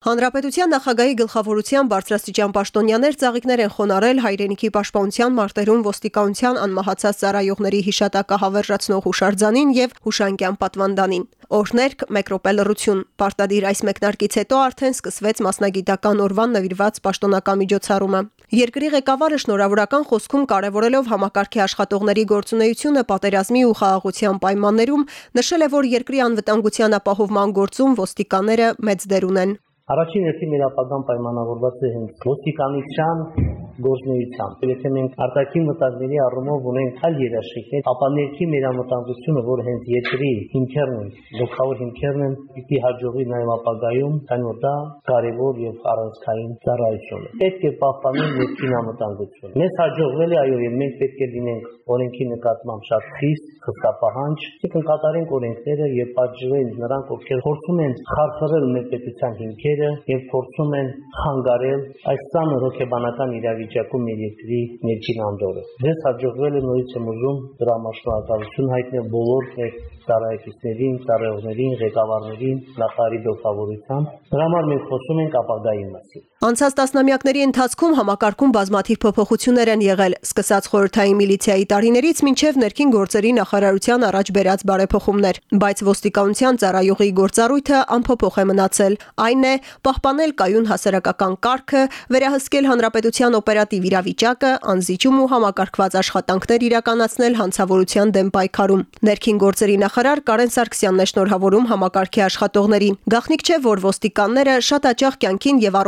Հանրապետության նախագահի գլխավորության բարձրաստիճան պաշտոնյաներ ծաղիկներ են խոնարել հայրենիքի պաշտպանության մարտերում ոստիկանության անմահացած ծառայողների հիշատակը հավերժացնող հուշարձանին եւ հուշանկյան պատվանդանին։ Օրհներկ մեկ րոպե լռություն։ Պարտադիր այս մեկնարկից հետո արդեն սկսվեց մասնագիտական օրվան նվիրված պաշտոնական միջոցառումը։ Երկրի ղեկավարը շնորհավորական խոսքում կարևորելով համակարգի աշխատողների գործունեությունը պատերազմի ու խաղաղության պայմաններում նշել է, որ երկրի անվտանգության ապահովման գործում ոստիկանները մեծ դեր ունեն։ Առաջին հերթին մեր ապագան պայմանավորված է հենց ոստիկանության գործնեությամբ։ Եթե մենք արտաքին մտածների առումով ունենք այլ երաշխիքներ, ապա ներքին մեր անվտանգությունը, որ հենց երկրի հիմքերն են, գլխավոր հիմքերն են, պիտի հաջողի նաև ապագայում, քանի որ դա կարևոր եւ առանցքային ծառայություն է։ Պետք է պահպանել ներքին անվտանգությունը։ Մեզ հաջողվել է, այո, եւ մենք պետք է լինենք օրենքի նկատմամբ շատ խիստ, խստապահանջ, եկան կատարենք օրենքները եւ պատժվեն նրանք, ովքեր փորձում են խարխրել մեր պետության հիմքերը եւ փորձում են խանգարել այս ծանր հոգեբանական իրավիճակում մեր երկրի ներքին անդորը։ Ձեզ հաջողվել է նորից եմ ուզում դրա մասնակցություն հայտնել բոլոր մեր ծառայեցիներին, ծառայողներին, ղեկավարներին, նախարարի գլխավորությամբ։ Դրա համար մենք խոսում ենք ապագայի մասին։ Անցած տասնամյակների ընթացքում համակարգում բազմաթիվ փոփոխություններ են եղել, սկսած խորհրդային միլիցիայի տարիներից մինչև ներքին գործերի նախարարության առաջ բերած բարեփոխումներ, բայց ոստիկանության ծառայողի գործառույթը անփոփոխ է մնացել։ Այն է պահպանել կայուն հասարակական կարգը, վերահսկել հանրապետության օպերատիվ իրավիճակը, անզիջում ու համակարգված աշխատանքներ իրականացնել հանցավորության դեմ պայքարում։ Ներքին գործերի նախարար Կարեն Սարգսյանն է շնորհավորում համակարգի աշխատողներին։ Գաղտնիք չէ, որ ոստիկանները շատ հաճախ կյանքին եւ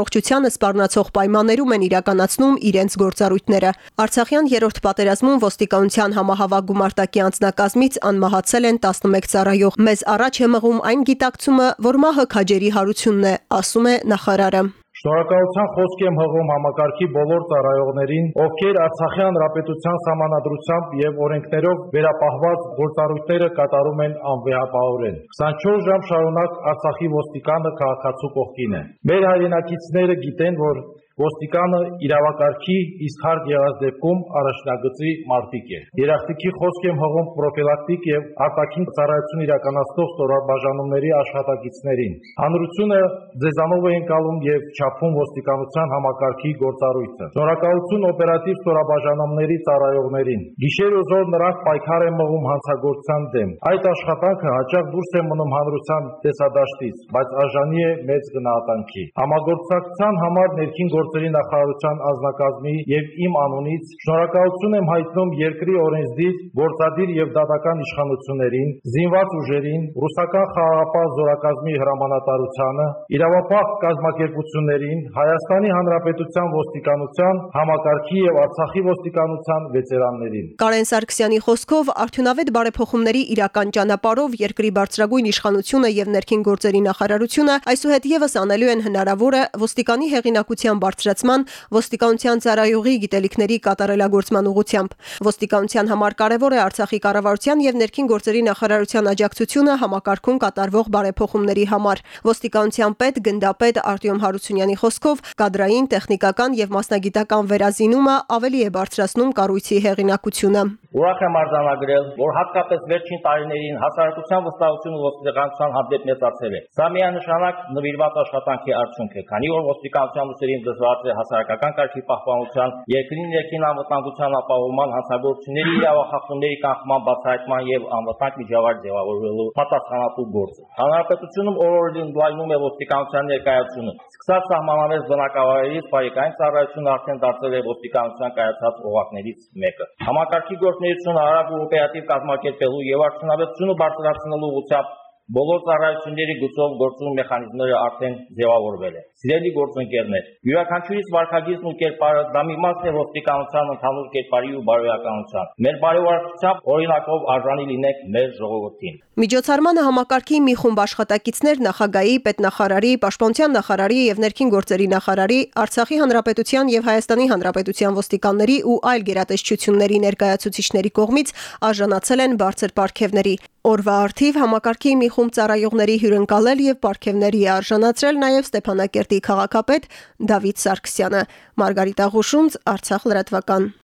առողջությանը սպառնացող պայմաններում են իրականացնում իրենց գործառույթները։ Արցախյան երրորդ պատերազմում ոստիկանության համահավաք գումարտակի անձնակազմից անմահացել են 11 ծառայող։ Մեզ առաջ է մղում այն գիտակցումը, որ մահը քաջերի հարությունն է, ասում է նախարարը։ Շնորհակալության խոսք եմ հղում համակարգի բոլոր ծառայողներին, ովքեր Արցախի հանրապետության Սահմանադրությամբ եւ օրենքներով վերապահված գործառույթները կատարում են անվեհապահորեն։ 24 ժամ շարունակ Արցախի ոստիկանը քաղաքացու կողքին է։ Մեր հայրենակիցները գիտեն, որ Ոստիկանը իրավակարգի իսկ հարկ եղած դեպքում առաջնագծի մարտիկ է։ Երախտիկի խոսք եմ հողում պրոֆիլակտիկ եւ արտաքին ծառայություն իրականացնող ստորաբաժանումների աշխատակիցներին։ Հանրությունը ձեզանով է ընկալում եւ չափում ոստիկանության համակարգի գործառույթը։ Շնորհակալություն օպերատիվ ստորաբաժանումների ծառայողներին։ Գիշեր ու զոր նրանք պայքար են մղում հանցագործության դեմ։ Այդ աշխատանքը հաճախ դուրս է մնում հանրության տեսադաշտից, բայց արժանի է մեծ գնահատանքի։ Համագործակցության համար ներքին գործերի նախարարության անձնակազմի եւ իմ անունից շնորհակալություն եմ հայտնում երկրի օրենսդիր, գործադիր եւ դատական իշխանություններին, զինված ուժերին, ռուսական խաղաղապահ զորակազմի հրամանատարությանը, իրավապահ կազմակերպություններին, Հայաստանի Հանրապետության ոստիկանության, համակարգի եւ Արցախի ոստիկանության վետերաններին։ Կարեն Սարգսյանի խոսքով արդյունավետ բարեփոխումների իրական ճանապարհով երկրի բարձրագույն իշխանությունը եւ ներքին գործերի նախարարությունը այսուհետ եւս անելու են հնարավորը ոստիկանի հեղինակության բարձրացման, ոստիկանության ծառայողի գիտելիքների կատարելագործման ուղղությամբ։ Ոստիկանության համար կարևոր է Արցախի կառավարության եւ ներքին գործերի նախարարության աջակցությունը համակարգում կատարվող բարեփոխումների համար։ Ոստիկանության պետ գնդապետ Արտյոմ Հարությունյանի խոսքով կադրային, տեխնիկական եւ մասնագիտական վերազինումը ավելի է բարձրացնում կառույցի հեղինակությունը։ Ուրախ եմ արձանագրել, որ հատկապես վերջին տարիներին հասարակության վստահությունը ոստիկանության հանդեպ մեծացել է։ Սա միանշանակ նվիրված աշխատանքի արդյունք է, քանի որ ոստիկանության ուսերին դժվար է հասարակական կարգի պահպանության, երկրի ներքին անվտանգության ապահովման, հանցագործությունների իրավախախտումների կանխման բացահայտման եւ անվտանգ միջավայր ձևավորելու պատասխանատու գործը։ Հանրապետությունում օրորին ընդլայնում է ոստիկանության ներկայությունը։ Սկսած սահմանամերձ բնակավայրերից բարեկային ծառայությունը արդեն դարձել է ոստիկանության կայացած օղակներից մեկը։ Համակարգի գործունեությունը ու օպերատիվ կազմակերպելու եւ արդյունավետությունը բարձրացնելու ուղղությամբ Բոլոր ծառայությունների գծով գործում մեխանիզմները արդեն ձևավորվել են։ Սիրելի գործընկերներ, յուրաքանչյուրից վարկագիծն ու կերպարը դա մի մաս է ոստիկանության ընդհանուր կերպարի ու բարոյականության։ Մեր բարեվարկությամբ օրինակով արժանի լինեք մեր ժողովրդին։ Միջոցառմանը համակարգի մի խումբ աշխատակիցներ նախագահի, պետնախարարի, պաշտպանության նախարարի եւ ներքին գործերի նախարարի, Արցախի հանրապետության եւ Հայաստանի հանրապետության ոստիկանների ու այլ գերատեսչությունների ներկայացուցիչների կողմից արժանացել են բարձր պարգևների։ Օրվա արդիվ համակարգի մի խումբ ծառայողների հյուրընկալել եւ պարգևների արժանացրել նաեւ Ստեփանակերտի քաղաքապետ Դավիթ Սարգսյանը։ Մարգարիտ Աղուշունց, Արցախ լրատվական։